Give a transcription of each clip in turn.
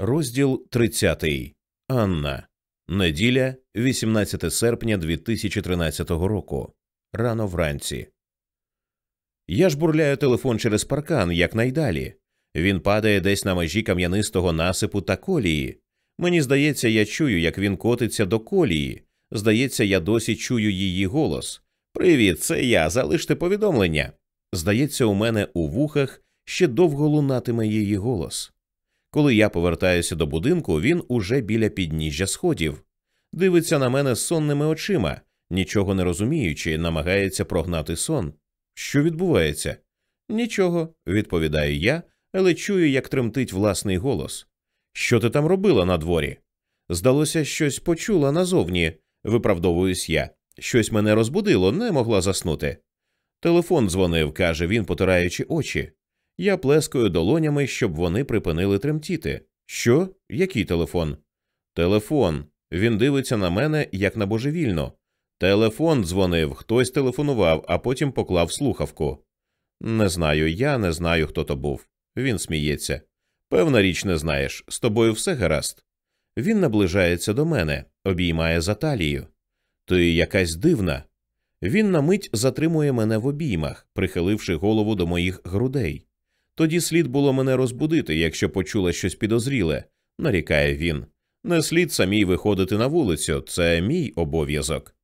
Розділ 30. Анна. Неділя, 18 серпня 2013 року. Рано вранці. Я ж бурляю телефон через паркан якнайдалі. Він падає десь на межі кам'янистого насипу та колії. Мені здається, я чую, як він котиться до колії. Здається, я досі чую її голос. Привіт, це я. Залиште повідомлення. Здається, у мене у вухах ще довго лунатиме її голос. Коли я повертаюся до будинку, він уже біля підніжжя сходів, дивиться на мене сонними очима, нічого не розуміючи, намагається прогнати сон. Що відбувається? Нічого, відповідаю я, але чую, як тремтить власний голос. Що ти там робила на дворі? Здалося, щось почула назовні, виправдовуюсь я. Щось мене розбудило, не могла заснути. Телефон дзвонив, каже він, потираючи очі. Я плескаю долонями, щоб вони припинили тремтіти. Що? Який телефон? Телефон. Він дивиться на мене, як на божевільно. Телефон дзвонив, хтось телефонував, а потім поклав слухавку. Не знаю, я не знаю, хто то був. Він сміється. Певна річ, не знаєш, з тобою все гаразд. Він наближається до мене, обіймає за талію. Ти якась дивна. Він на мить затримує мене в обіймах, прихиливши голову до моїх грудей. Тоді слід було мене розбудити, якщо почула щось підозріле, нарікає він. Не слід самій виходити на вулицю, це мій обов'язок.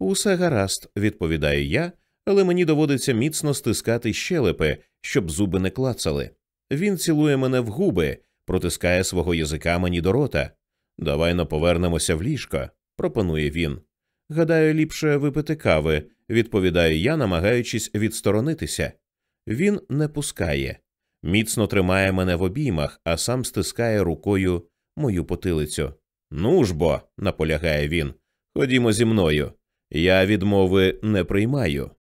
Усе гаразд, відповідаю я, але мені доводиться міцно стискати щелепи, щоб зуби не клацали. Він цілує мене в губи, протискає свого язика мені до рота. Давай но повернемося в ліжко, пропонує він. Гадаю, ліпше випити кави, відповідаю я, намагаючись відсторонитися. Він не пускає, міцно тримає мене в обіймах, а сам стискає рукою мою потилицю. Ну ж бо, наполягає він, ходімо зі мною. Я відмови не приймаю.